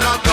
chance.